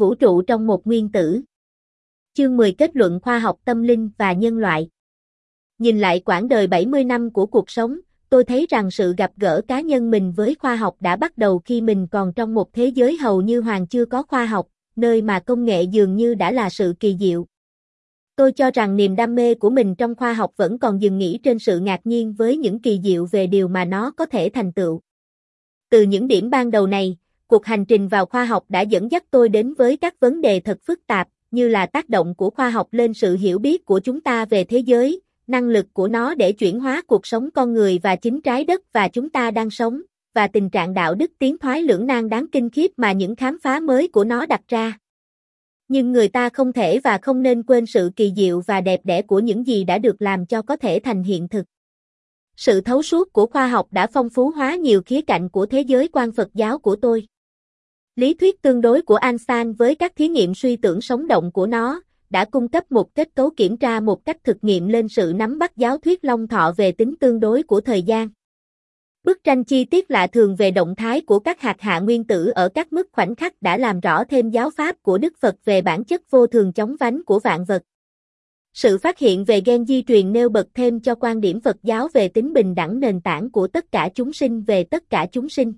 vũ trụ trong một nguyên tử. Chương 10 kết luận khoa học tâm linh và nhân loại. Nhìn lại quãng đời 70 năm của cuộc sống, tôi thấy rằng sự gặp gỡ cá nhân mình với khoa học đã bắt đầu khi mình còn trong một thế giới hầu như hoàn chưa có khoa học, nơi mà công nghệ dường như đã là sự kỳ diệu. Tôi cho rằng niềm đam mê của mình trong khoa học vẫn còn dừng nghỉ trên sự ngạc nhiên với những kỳ diệu về điều mà nó có thể thành tựu. Từ những điểm ban đầu này, cuộc hành trình vào khoa học đã dẫn dắt tôi đến với các vấn đề thật phức tạp, như là tác động của khoa học lên sự hiểu biết của chúng ta về thế giới, năng lực của nó để chuyển hóa cuộc sống con người và chính trái đất và chúng ta đang sống, và tình trạng đạo đức tiến thoái lưỡng nan đáng kinh khiếp mà những khám phá mới của nó đặt ra. Nhưng người ta không thể và không nên quên sự kỳ diệu và đẹp đẽ của những gì đã được làm cho có thể thành hiện thực. Sự thấu suốt của khoa học đã phong phú hóa nhiều khía cạnh của thế giới quan Phật giáo của tôi. Lý thuyết tương đối của Einstein với các thí nghiệm suy tưởng sống động của nó, đã cung cấp một kết cấu kiểm tra một cách thực nghiệm lên sự nắm bắt giáo thuyết long thọ về tính tương đối của thời gian. Bức tranh chi tiết lạ thường về động thái của các hạt hạ nguyên tử ở các mức khoảnh khắc đã làm rõ thêm giáo pháp của Đức Phật về bản chất vô thường chóng vánh của vạn vật. Sự phát hiện về gen di truyền nêu bật thêm cho quan điểm Phật giáo về tính bình đẳng nền tảng của tất cả chúng sinh về tất cả chúng sinh.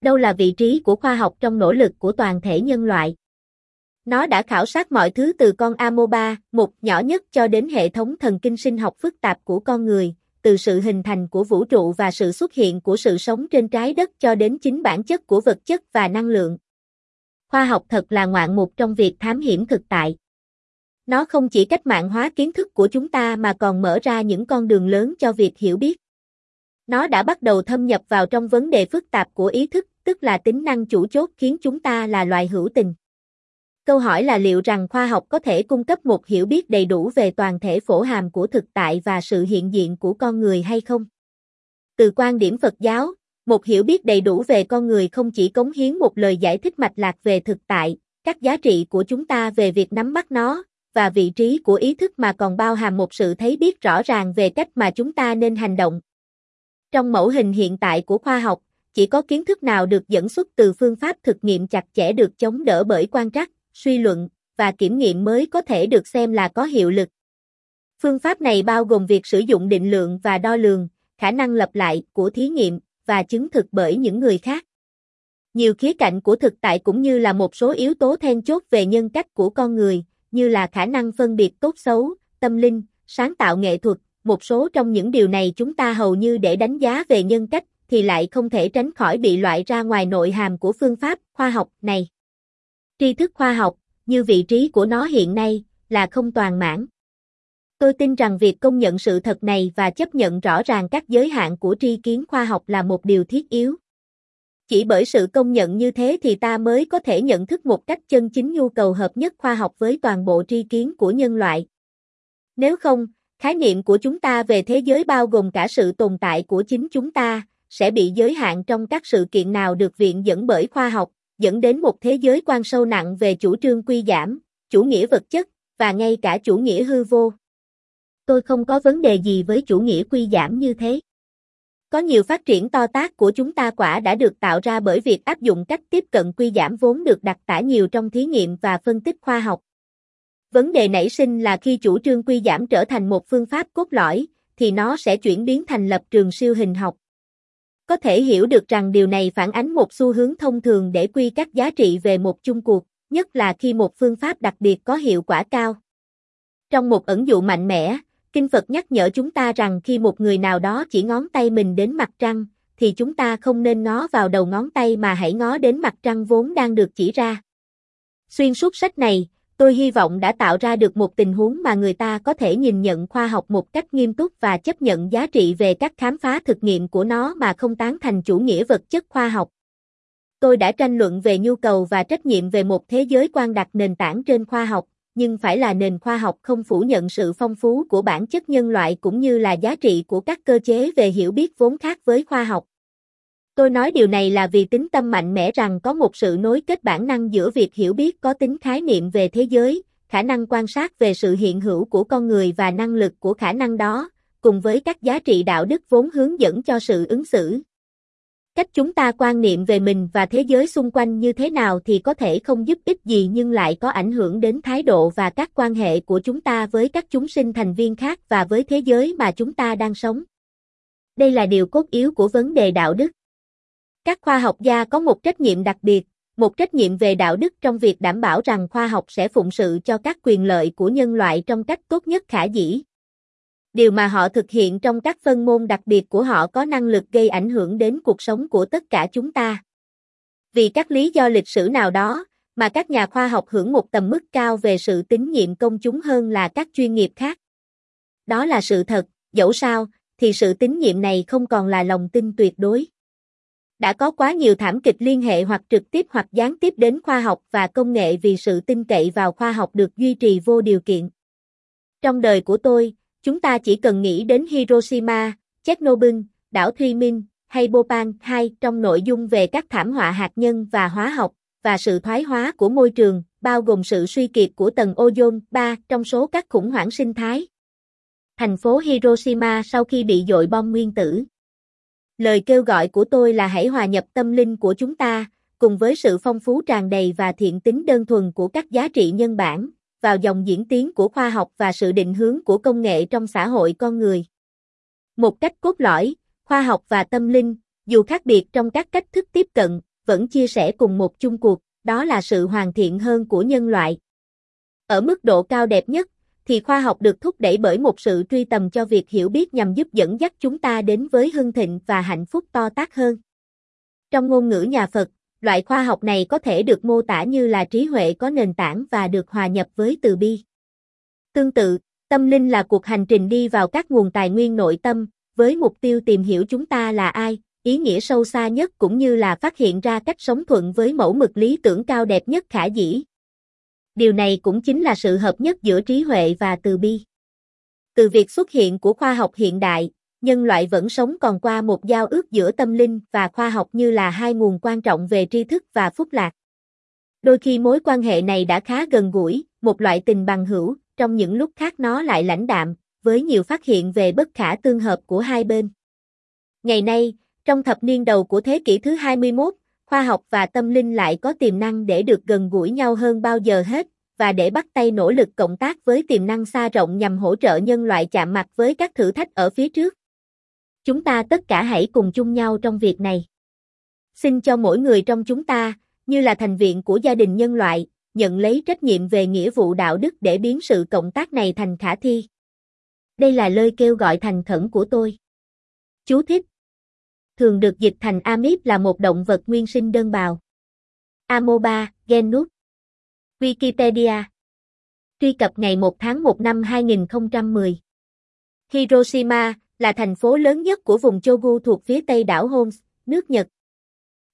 Đâu là vị trí của khoa học trong nỗ lực của toàn thể nhân loại? Nó đã khảo sát mọi thứ từ con amoeba, một nhỏ nhất cho đến hệ thống thần kinh sinh học phức tạp của con người, từ sự hình thành của vũ trụ và sự xuất hiện của sự sống trên trái đất cho đến chính bản chất của vật chất và năng lượng. Khoa học thật là ngoạn mục trong việc thám hiểm thực tại. Nó không chỉ cách mạng hóa kiến thức của chúng ta mà còn mở ra những con đường lớn cho việc hiểu biết. Nó đã bắt đầu thâm nhập vào trong vấn đề phức tạp của ý thức, tức là tính năng chủ chốt khiến chúng ta là loài hữu tình. Câu hỏi là liệu rằng khoa học có thể cung cấp một hiểu biết đầy đủ về toàn thể phổ hàm của thực tại và sự hiện diện của con người hay không? Từ quan điểm Phật giáo, một hiểu biết đầy đủ về con người không chỉ cống hiến một lời giải thích mạch lạc về thực tại, các giá trị của chúng ta về việc nắm bắt nó, và vị trí của ý thức mà còn bao hàm một sự thấy biết rõ ràng về cách mà chúng ta nên hành động. Trong mẫu hình hiện tại của khoa học, chỉ có kiến thức nào được dẫn xuất từ phương pháp thực nghiệm chặt chẽ được chống đỡ bởi quan trắc, suy luận và kiểm nghiệm mới có thể được xem là có hiệu lực. Phương pháp này bao gồm việc sử dụng định lượng và đo lường, khả năng lặp lại của thí nghiệm và chứng thực bởi những người khác. Nhiều khía cạnh của thực tại cũng như là một số yếu tố then chốt về nhân cách của con người, như là khả năng phân biệt tốt xấu, tâm linh, sáng tạo nghệ thuật, một số trong những điều này chúng ta hầu như để đánh giá về nhân cách thì lại không thể tránh khỏi bị loại ra ngoài nội hàm của phương pháp khoa học này. Tri thức khoa học, như vị trí của nó hiện nay, là không toàn mãn. Tôi tin rằng việc công nhận sự thật này và chấp nhận rõ ràng các giới hạn của tri kiến khoa học là một điều thiết yếu. Chỉ bởi sự công nhận như thế thì ta mới có thể nhận thức một cách chân chính nhu cầu hợp nhất khoa học với toàn bộ tri kiến của nhân loại. Nếu không, khái niệm của chúng ta về thế giới bao gồm cả sự tồn tại của chính chúng ta, sẽ bị giới hạn trong các sự kiện nào được viện dẫn bởi khoa học, dẫn đến một thế giới quan sâu nặng về chủ trương quy giảm, chủ nghĩa vật chất, và ngay cả chủ nghĩa hư vô. Tôi không có vấn đề gì với chủ nghĩa quy giảm như thế. Có nhiều phát triển to tác của chúng ta quả đã được tạo ra bởi việc áp dụng cách tiếp cận quy giảm vốn được đặt tả nhiều trong thí nghiệm và phân tích khoa học. Vấn đề nảy sinh là khi chủ trương quy giảm trở thành một phương pháp cốt lõi, thì nó sẽ chuyển biến thành lập trường siêu hình học. Có thể hiểu được rằng điều này phản ánh một xu hướng thông thường để quy các giá trị về một chung cuộc, nhất là khi một phương pháp đặc biệt có hiệu quả cao. Trong một ẩn dụ mạnh mẽ, Kinh Phật nhắc nhở chúng ta rằng khi một người nào đó chỉ ngón tay mình đến mặt trăng, thì chúng ta không nên ngó vào đầu ngón tay mà hãy ngó đến mặt trăng vốn đang được chỉ ra. Xuyên suốt sách này, tôi hy vọng đã tạo ra được một tình huống mà người ta có thể nhìn nhận khoa học một cách nghiêm túc và chấp nhận giá trị về các khám phá thực nghiệm của nó mà không tán thành chủ nghĩa vật chất khoa học. Tôi đã tranh luận về nhu cầu và trách nhiệm về một thế giới quan đặt nền tảng trên khoa học, nhưng phải là nền khoa học không phủ nhận sự phong phú của bản chất nhân loại cũng như là giá trị của các cơ chế về hiểu biết vốn khác với khoa học. Tôi nói điều này là vì tính tâm mạnh mẽ rằng có một sự nối kết bản năng giữa việc hiểu biết có tính khái niệm về thế giới, khả năng quan sát về sự hiện hữu của con người và năng lực của khả năng đó, cùng với các giá trị đạo đức vốn hướng dẫn cho sự ứng xử. Cách chúng ta quan niệm về mình và thế giới xung quanh như thế nào thì có thể không giúp ích gì nhưng lại có ảnh hưởng đến thái độ và các quan hệ của chúng ta với các chúng sinh thành viên khác và với thế giới mà chúng ta đang sống. Đây là điều cốt yếu của vấn đề đạo đức. Các khoa học gia có một trách nhiệm đặc biệt, một trách nhiệm về đạo đức trong việc đảm bảo rằng khoa học sẽ phụng sự cho các quyền lợi của nhân loại trong cách tốt nhất khả dĩ. Điều mà họ thực hiện trong các phân môn đặc biệt của họ có năng lực gây ảnh hưởng đến cuộc sống của tất cả chúng ta. Vì các lý do lịch sử nào đó, mà các nhà khoa học hưởng một tầm mức cao về sự tín nhiệm công chúng hơn là các chuyên nghiệp khác. Đó là sự thật, dẫu sao, thì sự tín nhiệm này không còn là lòng tin tuyệt đối. Đã có quá nhiều thảm kịch liên hệ hoặc trực tiếp hoặc gián tiếp đến khoa học và công nghệ vì sự tin cậy vào khoa học được duy trì vô điều kiện. Trong đời của tôi, chúng ta chỉ cần nghĩ đến Hiroshima, Chernobyl, đảo Thuy Minh hay Bhopal 2 trong nội dung về các thảm họa hạt nhân và hóa học và sự thoái hóa của môi trường, bao gồm sự suy kiệt của tầng ozone 3 trong số các khủng hoảng sinh thái. Thành phố Hiroshima sau khi bị dội bom nguyên tử. Lời kêu gọi của tôi là hãy hòa nhập tâm linh của chúng ta, cùng với sự phong phú tràn đầy và thiện tính đơn thuần của các giá trị nhân bản, vào dòng diễn tiến của khoa học và sự định hướng của công nghệ trong xã hội con người. Một cách cốt lõi, khoa học và tâm linh, dù khác biệt trong các cách thức tiếp cận, vẫn chia sẻ cùng một chung cuộc, đó là sự hoàn thiện hơn của nhân loại. Ở mức độ cao đẹp nhất, thì khoa học được thúc đẩy bởi một sự truy tầm cho việc hiểu biết nhằm giúp dẫn dắt chúng ta đến với hưng thịnh và hạnh phúc to tác hơn. Trong ngôn ngữ nhà Phật, loại khoa học này có thể được mô tả như là trí huệ có nền tảng và được hòa nhập với từ bi. Tương tự, tâm linh là cuộc hành trình đi vào các nguồn tài nguyên nội tâm, với mục tiêu tìm hiểu chúng ta là ai, ý nghĩa sâu xa nhất cũng như là phát hiện ra cách sống thuận với mẫu mực lý tưởng cao đẹp nhất khả dĩ. Điều này cũng chính là sự hợp nhất giữa trí huệ và từ bi. Từ việc xuất hiện của khoa học hiện đại, nhân loại vẫn sống còn qua một giao ước giữa tâm linh và khoa học như là hai nguồn quan trọng về tri thức và phúc lạc. Đôi khi mối quan hệ này đã khá gần gũi, một loại tình bằng hữu, trong những lúc khác nó lại lãnh đạm, với nhiều phát hiện về bất khả tương hợp của hai bên. Ngày nay, trong thập niên đầu của thế kỷ thứ 21, khoa học và tâm linh lại có tiềm năng để được gần gũi nhau hơn bao giờ hết, và để bắt tay nỗ lực cộng tác với tiềm năng xa rộng nhằm hỗ trợ nhân loại chạm mặt với các thử thách ở phía trước. Chúng ta tất cả hãy cùng chung nhau trong việc này. Xin cho mỗi người trong chúng ta, như là thành viên của gia đình nhân loại, nhận lấy trách nhiệm về nghĩa vụ đạo đức để biến sự cộng tác này thành khả thi. Đây là lời kêu gọi thành khẩn của tôi. Chú thích. Thường được dịch thành amip là một động vật nguyên sinh đơn bào. Amoeba, genus. Wikipedia. Truy cập ngày 1 tháng 1 năm 2010. Hiroshima, là thành phố lớn nhất của vùng Chogu thuộc phía tây đảo Homs, nước Nhật.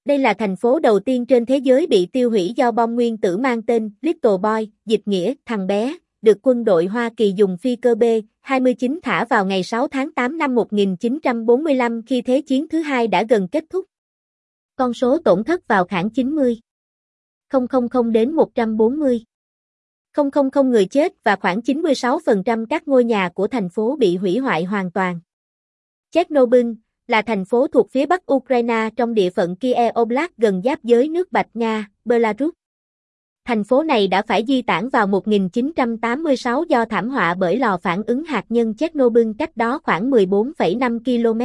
Đây là thành phố đầu tiên trên thế giới bị tiêu hủy do bom nguyên tử mang tên Little Boy, dịch nghĩa thằng bé, được quân đội Hoa Kỳ dùng phi cơ B. 29 thả vào ngày 6 tháng 8 năm 1945 khi Thế chiến thứ hai đã gần kết thúc. Con số tổn thất vào khoảng 90. 000 đến 140. 000 người chết và khoảng 96% các ngôi nhà của thành phố bị hủy hoại hoàn toàn. Chernobyl là thành phố thuộc phía bắc Ukraine trong địa phận Kiev Oblast gần giáp giới nước Bạch Nga, Belarus. Thành phố này đã phải di tản vào 1986 do thảm họa bởi lò phản ứng hạt nhân Chernobyl cách đó khoảng 14,5 km.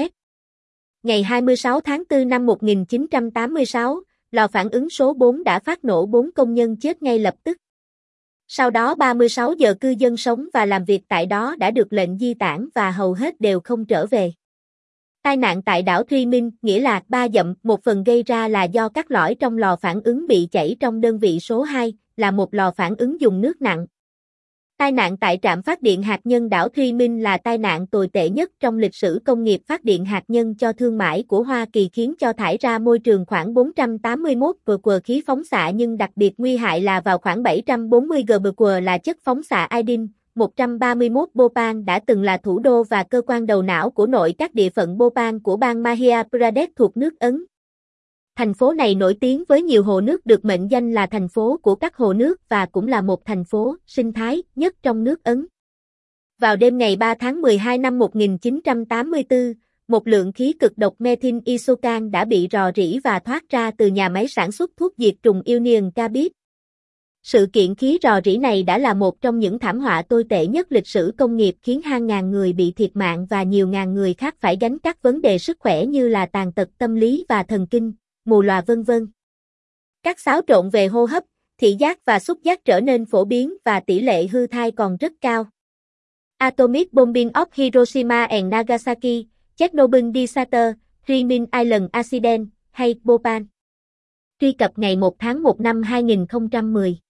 Ngày 26 tháng 4 năm 1986, lò phản ứng số 4 đã phát nổ 4 công nhân chết ngay lập tức. Sau đó 36 giờ cư dân sống và làm việc tại đó đã được lệnh di tản và hầu hết đều không trở về. Tai nạn tại đảo Thuy Minh, nghĩa là ba dậm, một phần gây ra là do các lõi trong lò phản ứng bị chảy trong đơn vị số 2, là một lò phản ứng dùng nước nặng. Tai nạn tại trạm phát điện hạt nhân đảo Thuy Minh là tai nạn tồi tệ nhất trong lịch sử công nghiệp phát điện hạt nhân cho thương mại của Hoa Kỳ khiến cho thải ra môi trường khoảng 481 GW khí phóng xạ nhưng đặc biệt nguy hại là vào khoảng 740 GW là chất phóng xạ iodine, 131 Bhopal đã từng là thủ đô và cơ quan đầu não của nội các địa phận Bhopal của bang Madhya Pradesh thuộc nước Ấn. Thành phố này nổi tiếng với nhiều hồ nước được mệnh danh là thành phố của các hồ nước và cũng là một thành phố sinh thái nhất trong nước Ấn. Vào đêm ngày 3 tháng 12 năm 1984, một lượng khí cực độc methyl isocan đã bị rò rỉ và thoát ra từ nhà máy sản xuất thuốc diệt trùng Union Carbide. Sự kiện khí rò rỉ này đã là một trong những thảm họa tồi tệ nhất lịch sử công nghiệp khiến hàng ngàn người bị thiệt mạng và nhiều ngàn người khác phải gánh các vấn đề sức khỏe như là tàn tật tâm lý và thần kinh, mù lòa vân vân. Các xáo trộn về hô hấp, thị giác và xúc giác trở nên phổ biến và tỷ lệ hư thai còn rất cao. Atomic Bombing of Hiroshima and Nagasaki, Chernobyl Disaster, Rimin Island Accident, hay Bhopal. Truy cập ngày 1 tháng 1 năm 2010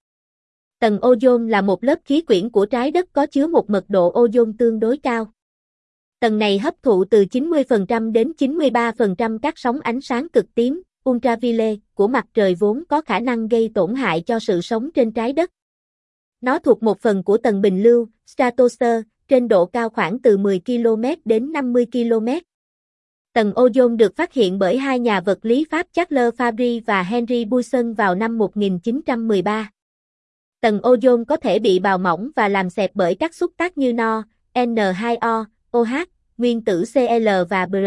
Tầng ozone là một lớp khí quyển của trái đất có chứa một mật độ ozone tương đối cao. Tầng này hấp thụ từ 90% đến 93% các sóng ánh sáng cực tím, ultraviolet, của mặt trời vốn có khả năng gây tổn hại cho sự sống trên trái đất. Nó thuộc một phần của tầng bình lưu, stratosphere, trên độ cao khoảng từ 10 km đến 50 km. Tầng ozone được phát hiện bởi hai nhà vật lý Pháp Charles Fabry và Henry Buisson vào năm 1913. Tầng ozone có thể bị bào mỏng và làm xẹp bởi các xúc tác như no, N2O, OH, nguyên tử Cl và Br.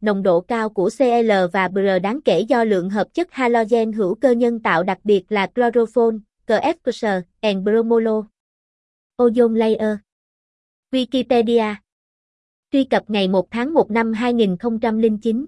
Nồng độ cao của Cl và Br đáng kể do lượng hợp chất halogen hữu cơ nhân tạo đặc biệt là chlorophyll, CFCS, and bromolo. Ozone layer. Wikipedia. Truy cập ngày 1 tháng 1 năm 2009.